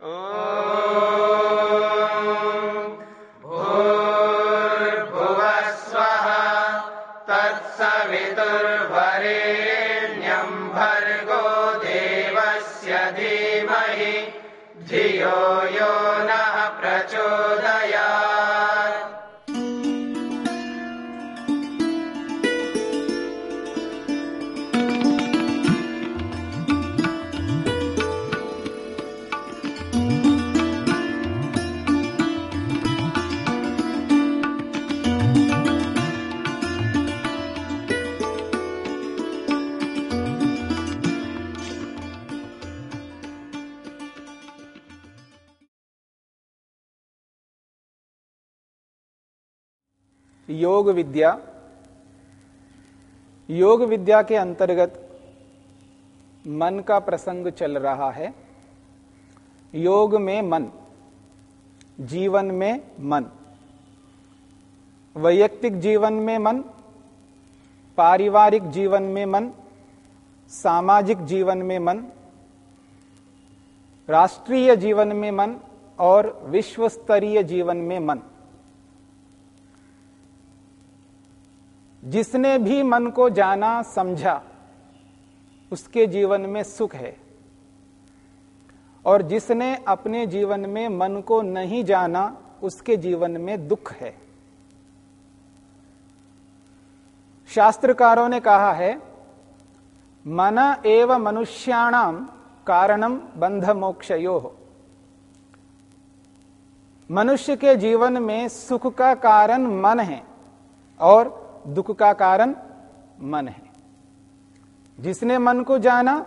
Oh. योग विद्या योग विद्या के अंतर्गत मन का प्रसंग चल रहा है। योग में मन, जीवन में मन, वैयक्तिक जीवन में मन, पारिवारिक जीवन में मन, सामाजिक जीवन में मन, राष्ट्रीय जीवन में मन और विश्व स्तरीय जीवन में मन। जिसने भी मन को जाना, समझा, उसके जीवन में सुख है। और जिसने अपने जीवन में मन को नहीं जाना, उसके जीवन में दुख है। शास्त्रकारों ने कहा है, मन एव मनुष्याणाम कारणम बंध मोक्षयो मनुष्य के जीवन में सुख का कारण मन है और दुख का कारण मन है। जिसने मन को जाना,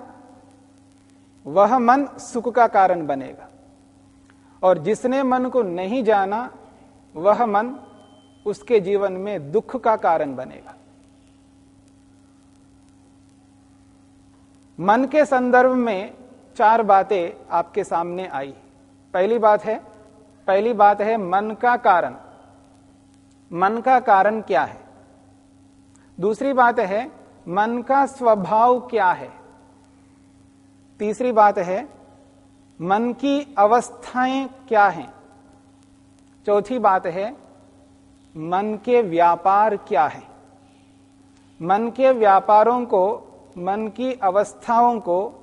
वह मन सुख का कारण बनेगा। और जिसने मन को नहीं जाना, वह मन उसके जीवन में दुख का कारण बनेगा। मन के संदर्भ में चार बातें आपके सामने आई। पहली बात है, पहली बात है मन का कारण। मन का कारण क्या है? दूसरी बात है, मन का स्वभाव क्या है? तीसरी बात है, मन की अवस्थाएँ क्या हैं? चौथी बात है, मन के व्यापार क्या है? मन के व्यापारों को, मन की अवस्थाओं को,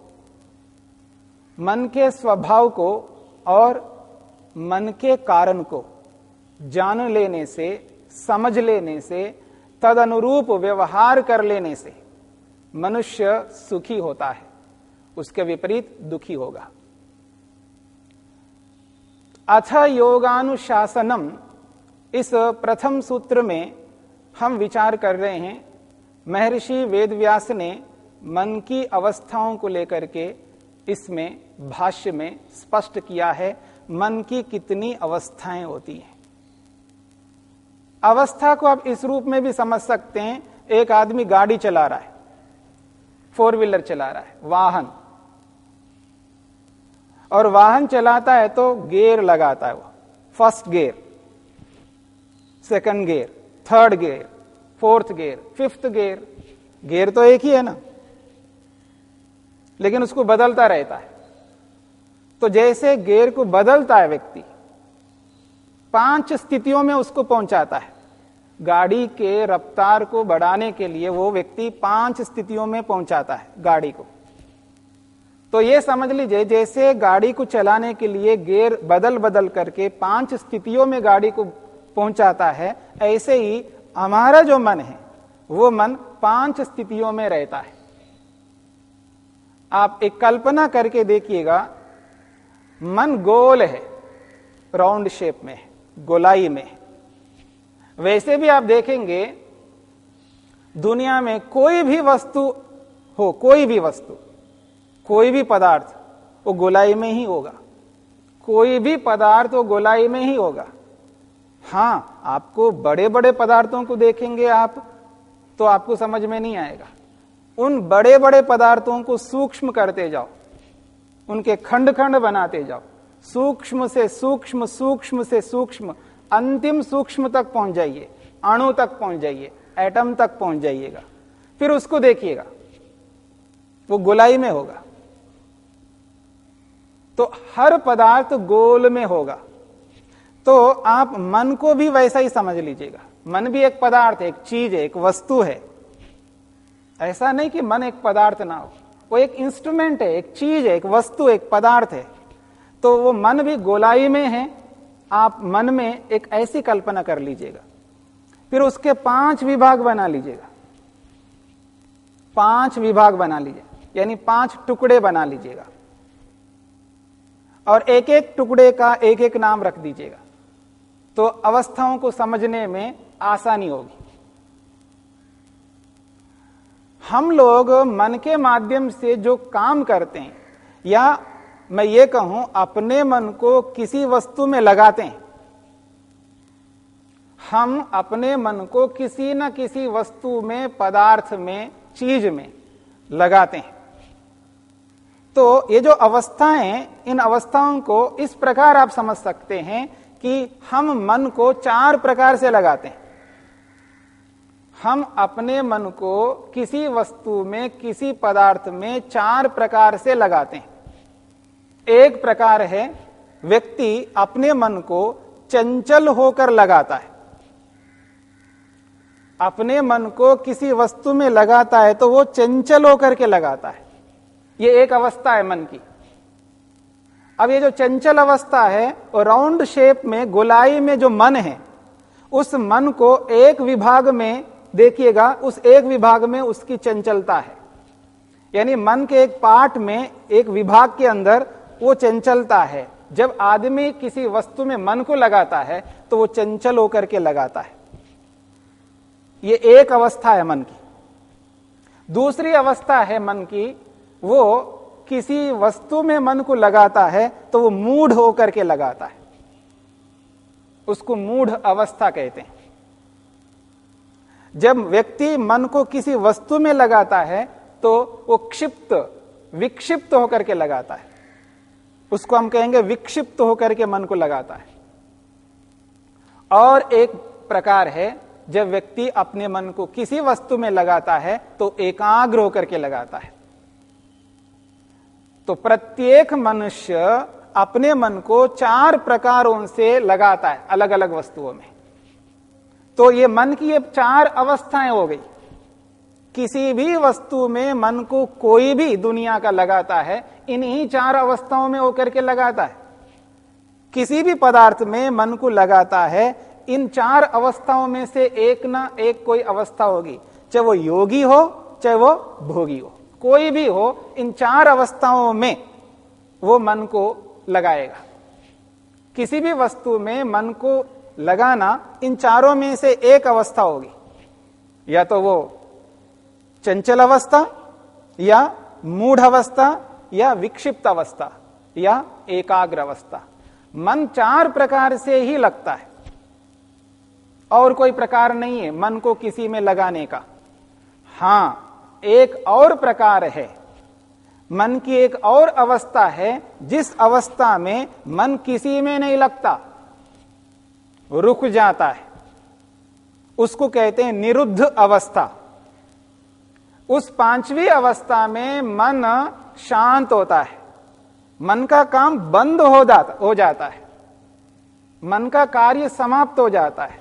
मन के स्वभाव को और मन के कारण को जान लेने से, समझ लेने से तद अनुरूप व्यवहार कर लेने से मनुष्य सुखी होता है, उसके विपरीत दुखी होगा। अथ योगानुशासनम, इस प्रथम सूत्र में हम विचार कर रहे हैं, महर्षि वेदव्यास ने मन की अवस्थाओं को लेकर के इसमें भाष्य में स्पष्ट किया है, मन की कितनी अवस्थाएँ होती हैं। अवस्था को आप इस रूप में भी समझ सकते हैं, एक आदमी गाड़ी चला रहा है, फोर व्हीलर चला रहा है, वाहन। और वाहन चलाता है तो गेयर लगाता है वो, first gear, second gear, third gear, fourth gear, fifth gear gear तो एक ही है ना, लेकिन उसको बदलता रहता है। तो जैसे गेयर को बदलता है व्यक्ति पाँच स्थितियों में उसको पहुंचाता है। गाड़ी के रफ्तार को बढ़ाने के लिए वो व्यक्ति पाँच स्थितियों में पहुंचाता है गाड़ी को। तो ये समझ लीजिए, जैसे गाड़ी को चलाने के लिए गेयर बदल बदल करके पाँच स्थितियों में गाड़ी को पहुंचाता है, ऐसे ही हमारा जो मन है, वो मन पाँच स्थितियों में रहता है। आप एक कल्पना करके देखिएगा, मन गोल है, राउंड शेप में गोलाई में। वैसे भी आप देखेंगे, दुनिया में कोई भी वस्तु हो, कोई भी वस्तु, कोई भी पदार्थ, वो गोलाई में ही होगा। कोई भी पदार्थ वो गोलाई में ही होगा। हाँ, आपको बड़े बड़े पदार्थों को देखेंगे आप तो आपको समझ में नहीं आएगा। उन बड़े बड़े पदार्थों को सूक्ष्म करते जाओ, उनके खंड खंड बनाते जाओ। सूक्ष्म से सूक्ष्म सूक्ष्म से सूक्ष्म। अंतिम सूक्ष्म तक पहुँच जाइए, अणु तक पहुँच जाइए एटम तक पहुँच जाइएगा। फिर उसको देखिएगा, वो गोलाई में होगा। तो हर पदार्थ गोल में होगा। तो आप मन को भी वैसा ही समझ लीजिएगा। मन भी एक पदार्थ, एक चीज़ है, एक वस्तु है। ऐसा नहीं कि मन एक पदार्थ ना हो। वो एक इंस्ट्रूमेंट है, एक चीज़ है, एक वस्तु, एक पदार्थ है। तो वो मन भी गोलाई में है। आप मन में एक ऐसी कल्पना कर लीजिएगा। फिर उसके पाँच विभाग बना लीजिएगा। पाँच विभाग बना लीजिए। यानी पाँच टुकड़े बना लीजिएगा। और एक एक टुकड़े का एक एक नाम रख दीजिएगा। तो अवस्थाओं को समझने में आसानी होगी। हम लोग मन के माध्यम से जो काम करते हैं, या मैं ये कहूँ, अपने मन को किसी वस्तु में लगाते हैं। हम अपने मन को किसी न किसी वस्तु में, पदार्थ में, चीज़ में लगाते हैं। तो ये जो अवस्थाएँ, इन अवस्थाओं को इस प्रकार आप समझ सकते हैं कि हम मन को चार प्रकार से लगाते हैं। हम अपने मन को किसी वस्तु में, किसी पदार्थ में चार प्रकार से लगाते हैं। एक प्रकार है, व्यक्ति अपने मन को चंचल होकर लगाता है। अपने मन को किसी वस्तु में लगाता है तो वो चंचल होकर के लगाता है। ये एक अवस्था है मन की। अब ये जो चंचल अवस्था है वो राउंड शेप में, गोलाई में जो मन है, उस मन को एक विभाग में, देखिएगा, उस एक विभाग में उसकी चंचलता है। यानी मन के एक पार्ट में, एक विभाग के अंदर वो चंचलता है। जब आदमी किसी वस्तु में मन को लगाता है तो वो चंचल होकर के लगाता है। ये एक अवस्था है मन की। दूसरी अवस्था है मन की, वो किसी वस्तु में मन को लगाता है तो वो मूढ़ होकर के लगाता है। उसको मूढ़ अवस्था कहते हैं। जब व्यक्ति मन को किसी वस्तु में लगाता है तो वो क्षिप्त, विक्षिप्त होकर के लगाता है। उसको हम कहेंगे विक्षिप्त होकर के मन को लगाता है। और एक प्रकार है, जब व्यक्ति अपने मन को किसी वस्तु में लगाता है तो एकाग्र होकर के लगाता है। तो प्रत्येक मनुष्य अपने मन को चार प्रकारों से लगाता है अलग अलग वस्तुओं में। तो ये मन की ये चार अवस्थाएँ हो गई। किसी भी वस्तु में मन को कोई भी दुनिया का लगाता है, इन्हीं चार अवस्थाओं में होकर के लगाता है। किसी भी पदार्थ में मन को लगाता है, इन चार अवस्थाओं में से एक ना एक कोई अवस्था होगी। चाहे वो योगी हो, चाहे वो भोगी हो, कोई भी हो, इन चार अवस्थाओं में वो मन को लगाएगा। किसी भी वस्तु में मन को लगाना इन चारों में से एक अवस्था होगी। या तो वो चंचल अवस्था या मूढ़ अवस्था या विक्षिप्त अवस्था या एकाग्र अवस्था मन चार प्रकार से ही लगता है। और कोई प्रकार नहीं है मन को किसी में लगाने का। हाँ, एक और प्रकार है। मन की एक और अवस्था है, जिस अवस्था में मन किसी में नहीं लगता। रुक जाता है। उसको कहते हैं निरुद्ध अवस्था। उस पांचवी अवस्था में मन शांत होता है। मन का काम बंद हो जाता हो जाता है। मन का कार्य समाप्त हो जाता है।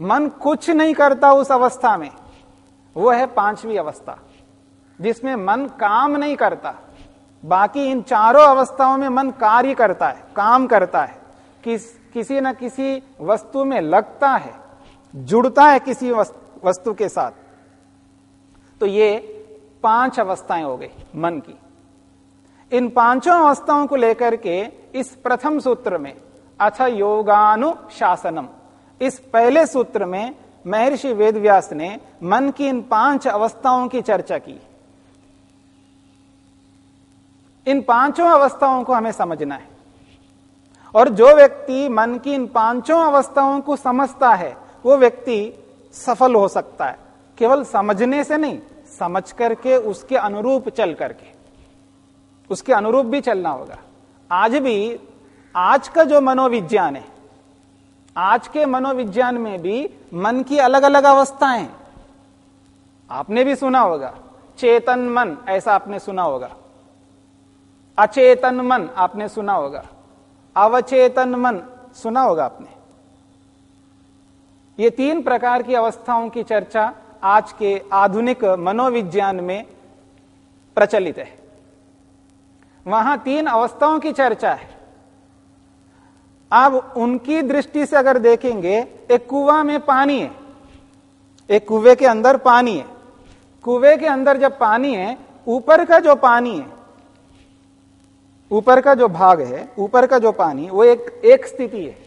मन कुछ नहीं करता उस अवस्था में। वो है पांचवी अवस्था, जिसमें मन काम नहीं करता। बाकी इन चारों अवस्थाओं में मन कार्य करता है, काम करता है। किस, किसी न किसी वस्तु में लगता है, जुड़ता है किसी वस्तु के साथ। तो ये पाँच अवस्थाएँ हो गई मन की। इन पाँचों अवस्थाओं को लेकर के इस प्रथम सूत्र में, अथ योगानुशासनम, इस पहले सूत्र में महर्षि वेदव्यास ने मन की इन पाँच अवस्थाओं की चर्चा की। इन पाँचों अवस्थाओं को हमें समझना है। और जो व्यक्ति मन की इन पाँचों अवस्थाओं को समझता है, वो व्यक्ति सफल हो सकता है। केवल समझने से नहीं, समझ करके उसके अनुरूप चल करके। उसके अनुरूप भी चलना होगा। आज भी, आज का जो मनोविज्ञान है, आज के मनोविज्ञान में भी मन की अलग अलग अवस्थाएँ। आपने भी सुना होगा, चेतन मन, ऐसा आपने सुना होगा। अचेतन मन, आपने सुना होगा। अवचेतन मन, सुना होगा आपने। ये तीन प्रकार की अवस्थाओं की चर्चा आज के आधुनिक मनोविज्ञान में प्रचलित है। वहाँ तीन अवस्थाओं की चर्चा है। अब उनकी दृष्टि से अगर देखेंगे, एक कुआ में पानी है, एक कुएँ के अंदर पानी है। कुएँ के अंदर जब पानी है, ऊपर का जो पानी है, ऊपर का जो भाग है, ऊपर का जो पानी, वो एक एक स्थिति है।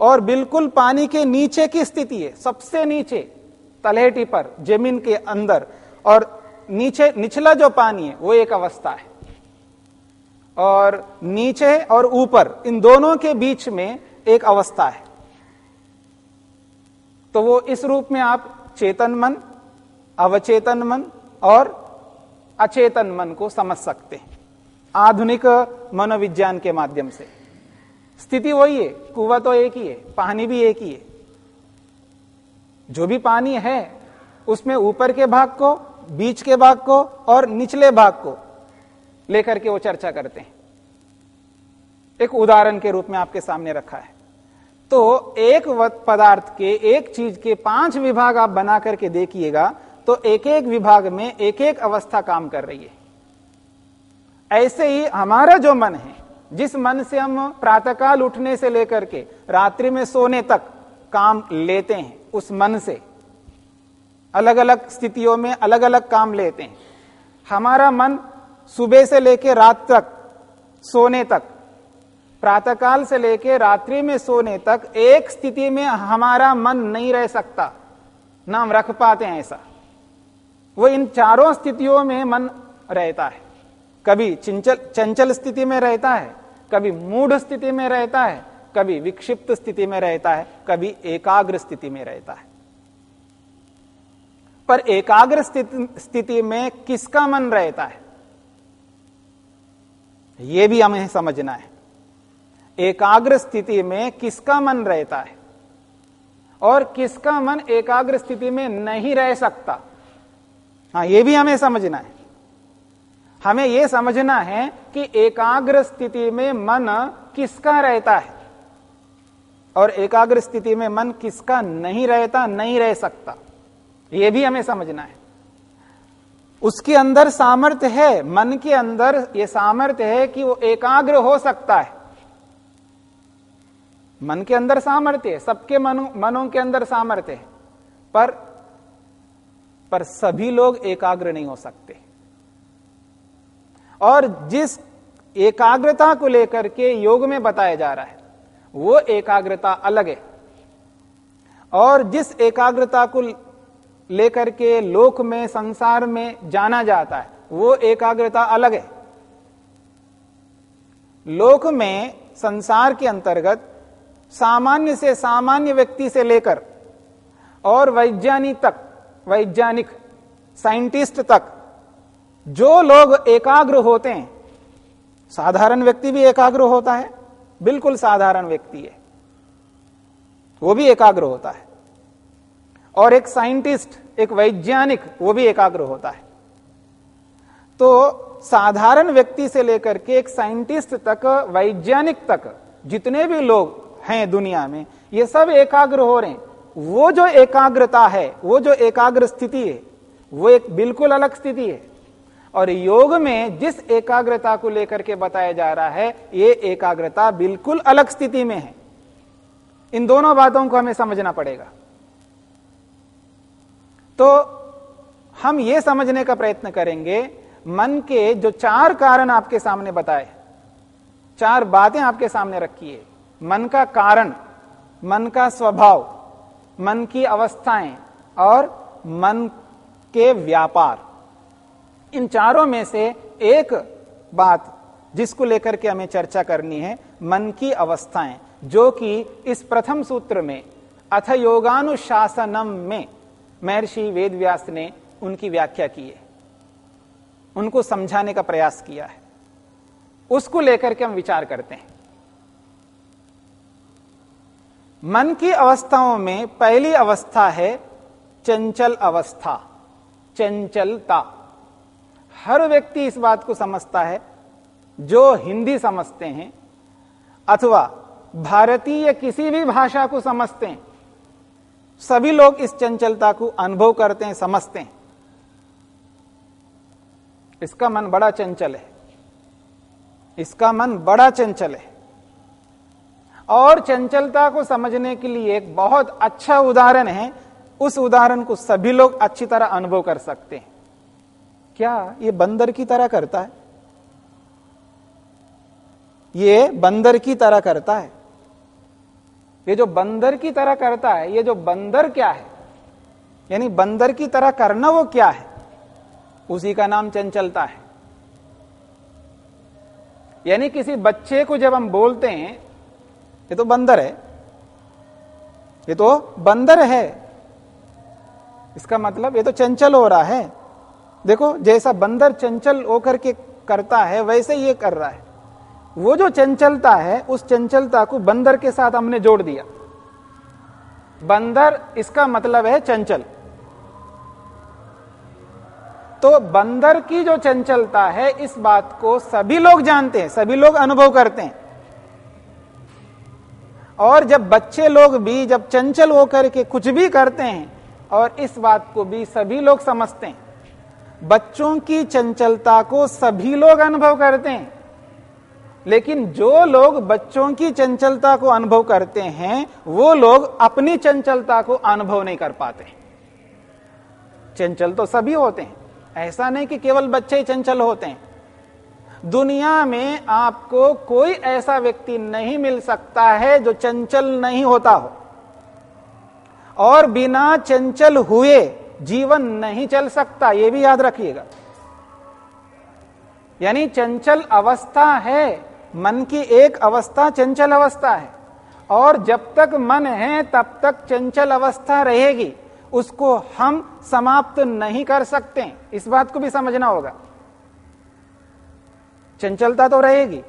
और बिल्कुल पानी के नीचे की स्थिति है, सबसे नीचे। तलहेटी पर, ज़मीन के अंदर, और नीचे, निचला जो पानी है, वो एक अवस्था है। और नीचे और ऊपर, इन दोनों के बीच में एक अवस्था है। तो वो इस रूप में आप चेतन मन, अवचेतन मन और अचेतन मन को समझ सकते हैं, आधुनिक मनोविज्ञान के माध्यम से। स्थिति वही है, कुआ तो एक ही है, पानी भी एक ही है। जो भी पानी है, उसमें ऊपर के भाग को, बीच के भाग को और निचले भाग को लेकर के वो चर्चा करते हैं। एक उदाहरण के रूप में आपके सामने रखा है। तो एक पदार्थ के, एक चीज़ के पाँच विभाग आप बना करके देखिएगा तो एक एक विभाग में एक एक अवस्था काम कर रही है। ऐसे ही हमारा जो मन है, जिस मन से हम प्रातःकाल उठने से लेकर के रात्रि में सोने तक काम लेते हैं उस मन से। अलग अलग स्थितियों में अलग अलग काम लेते हैं। हमारा मन सुबह से लेकर रात तक सोने तक, प्रातःकाल से लेकर रात्रि में सोने तक एक स्थिति में हमारा मन नहीं रह सकता, ना हम रख पाते हैं ऐसा। वो इन चारों स्थितियों में मन रहता है। कभी चंचल चंचल स्थिति में रहता है, कभी मूढ़ स्थिति में रहता है कभी विक्षिप्त स्थिति में रहता है, कभी एकाग्र स्थिति में रहता है। पर एकाग्र स्थिति में किसका मन रहता है? यह भी हमें समझना है। एकाग्र स्थिति में किसका मन रहता है? और किसका मन एकाग्र स्थिति में नहीं रह सकता? हाँ यह भी हमें समझना है। हमें यह समझना है कि एकाग्र स्थिति में मन किसका रहता है? और एकाग्र स्थिति में मन किसका नहीं रहता, नहीं रह सकता? यह भी हमें समझना है। उसके अंदर सामर्थ्य है, मन के अंदर यह सामर्थ्य है कि वो एकाग्र हो सकता है। मन के अंदर सामर्थ्य है, सबके मनो, मनों के अंदर सामर्थ्य है। पर पर सभी लोग एकाग्र नहीं हो सकते। और जिस एकाग्रता को लेकर के योग में बताया जा रहा है वो एकाग्रता अलग है। और जिस एकाग्रता को लेकर के लोक में, संसार में जाना जाता है, वो एकाग्रता अलग है। लोक में संसार के अंतर्गत सामान्य से सामान्य व्यक्ति से लेकर और वैज्ञानिक तक, वैज्ञानिक, साइंटिस्ट तक जो लोग एकाग्र होते हैं, साधारण व्यक्ति भी एकाग्र होता है बिल्कुल साधारण व्यक्ति है। वो भी एकाग्र होता है। और एक साइंटिस्ट, एक वैज्ञानिक, वो भी एकाग्र होता है। तो साधारण व्यक्ति से लेकर के एक साइंटिस्ट तक, वैज्ञानिक तक, जितने भी लोग हैं दुनिया में, ये सब एकाग्र हो रहे हैं। वो जो एकाग्रता है, वो जो एकाग्र स्थिति है, वो एक बिल्कुल अलग स्थिति है। और योग में जिस एकाग्रता को लेकर के बताया जा रहा है, ये एकाग्रता बिल्कुल अलग स्थिति में है। इन दोनों बातों को हमें समझना पड़ेगा। तो हम ये समझने का प्रयत्न करेंगे, मन के जो चार कारण आपके सामने बताए, चार बातें आपके सामने रखी है। मन का कारण, मन का स्वभाव, मन की अवस्थाएँ और मन के व्यापार। इन चारों में से एक बात जिसको लेकर के हमें चर्चा करनी है, मन की अवस्थाएँ, जो कि इस प्रथम सूत्र में, अथ योगानुशासनम में महर्षि वेदव्यास ने उनकी व्याख्या की है। उनको समझाने का प्रयास किया है। उसको लेकर के हम विचार करते हैं। मन की अवस्थाओं में पहली अवस्था है चंचल अवस्था, चंचलता। हर व्यक्ति इस बात को समझता है, जो हिंदी समझते हैं, अथवा भारतीय किसी भी भाषा को समझते हैं, सभी लोग इस चंचलता को अनुभव करते हैं, समझते हैं। इसका मन बड़ा चंचल है। इसका मन बड़ा चंचल है। और चंचलता को समझने के लिए एक बहुत अच्छा उदाहरण है। उस उदाहरण को सभी लोग अच्छी तरह अनुभव कर सकते हैं। क्या ये बंदर की तरह करता है? ये बंदर की तरह करता है। ये जो बंदर की तरह करता है, ये जो बंदर क्या है? यानी बंदर की तरह करना वो क्या है? उसी का नाम चंचलता है। यानी किसी बच्चे को जब हम बोलते हैं, ये तो बंदर है। ये तो बंदर है। इसका मतलब ये तो चंचल हो रहा है। देखो, जैसा बंदर चंचल होकर के करता है, वैसे ये कर रहा है। वो जो चंचलता है, उस चंचलता को बंदर के साथ हमने जोड़ दिया। बंदर, इसका मतलब है चंचल। तो बंदर की जो चंचलता है, इस बात को सभी लोग जानते हैं, सभी लोग अनुभव करते हैं। और जब बच्चे लोग भी, जब चंचल होकर के कुछ भी करते हैं, और इस बात को भी सभी लोग समझते हैं। बच्चों की चंचलता को सभी लोग अनुभव करते हैं। लेकिन जो लोग बच्चों की चंचलता को अनुभव करते हैं, वो लोग अपनी चंचलता को अनुभव नहीं कर पाते। चंचल तो सभी होते हैं। ऐसा नहीं कि केवल बच्चे ही चंचल होते हैं। दुनिया में आपको कोई ऐसा व्यक्ति नहीं मिल सकता है जो चंचल नहीं होता हो। और बिना चंचल हुए जीवन नहीं चल सकता यह भी याद रखिएगा। यानी चंचल अवस्था है, मन की एक अवस्था चंचल अवस्था है। और जब तक मन है, तब तक चंचल अवस्था रहेगी। उसको हम समाप्त नहीं कर सकते। इस बात को भी समझना होगा। चंचलता तो रहेगी।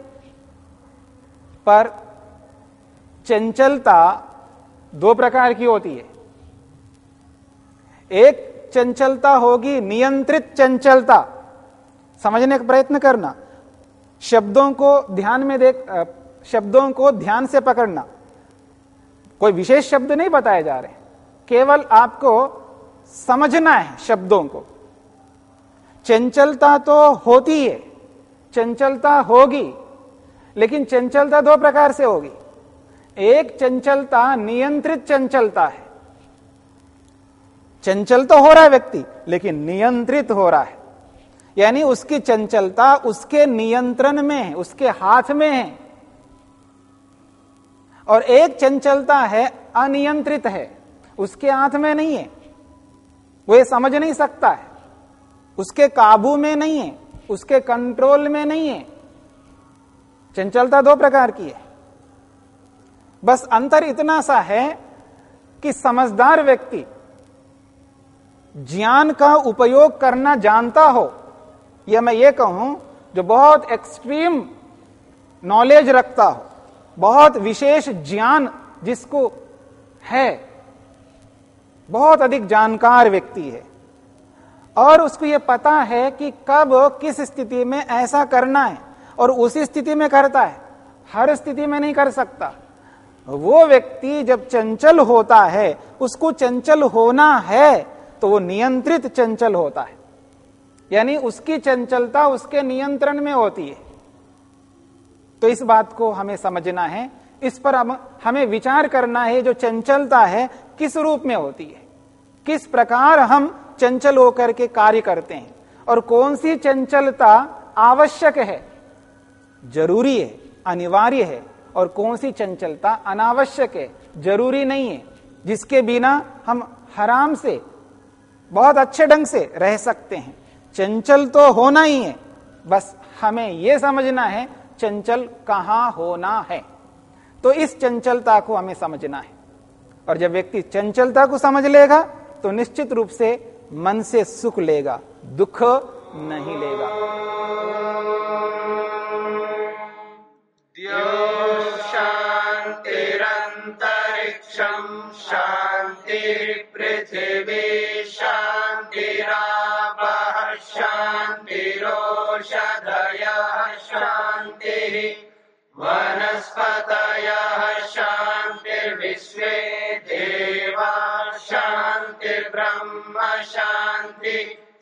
पर चंचलता दो प्रकार की होती है। एक चंचलता होगी, नियंत्रित चंचलता। समझने का प्रयत्न करना। शब्दों को ध्यान में देख शब्दों को ध्यान से पकड़ना। कोई विशेष शब्द नहीं बताए जा रहे। केवल आपको समझना है शब्दों को। चंचलता तो होती है, चंचलता होगी, लेकिन चंचलता दो प्रकार से होगी। एक चंचलता, नियंत्रित चंचलता है। चंचल तो हो रहा है व्यक्ति, लेकिन नियंत्रित हो रहा है। यानी उसकी चंचलता उसके नियंत्रण में है, उसके हाथ में है। और एक चंचलता है, अनियंत्रित है। उसके हाथ में नहीं है। वो ये समझ नहीं सकता है। उसके काबू में नहीं है, उसके कंट्रोल में नहीं है। चंचलता दो प्रकार की है। बस अंतर इतना सा है कि समझदार व्यक्ति ज्ञान का उपयोग करना जानता हो या मैं ये कहूँ, जो बहुत एक्सट्रीम नॉलेज रखता हो, बहुत विशेष ज्ञान जिसको है, बहुत अधिक जानकार व्यक्ति है। और उसको यह पता है कि कब किस स्थिति में ऐसा करना है, और उसी स्थिति में करता है, हर स्थिति में नहीं कर सकता। वो व्यक्ति जब चंचल होता है, उसको चंचल होना है तो वो नियंत्रित चंचल होता है। यानी उसकी चंचलता उसके नियंत्रण में होती है। तो इस बात को हमें समझना है। इस पर हम, हमें विचार करना है जो चंचलता है, किस रूप में होती है। किस प्रकार हम चंचल होकर के कार्य करते हैं। और कौन सी चंचलता आवश्यक है, ज़रूरी है, अनिवार्य है, और कौन सी चंचलता अनावश्यक है, ज़रूरी नहीं है, जिसके बिना हम हराम से बहुत अच्छे ढंग से रह सकते हैं। चंचल तो होना ही है। बस हमें यह समझना है, चंचल कहाँ होना है? तो इस चंचलता को हमें समझना है। और जब व्यक्ति चंचलता को समझ लेगा तो निश्चित रूप से मन से सुख लेगा, दुख नहीं लेगा। शांतिरंतरिक्षम शांति पृथ्वी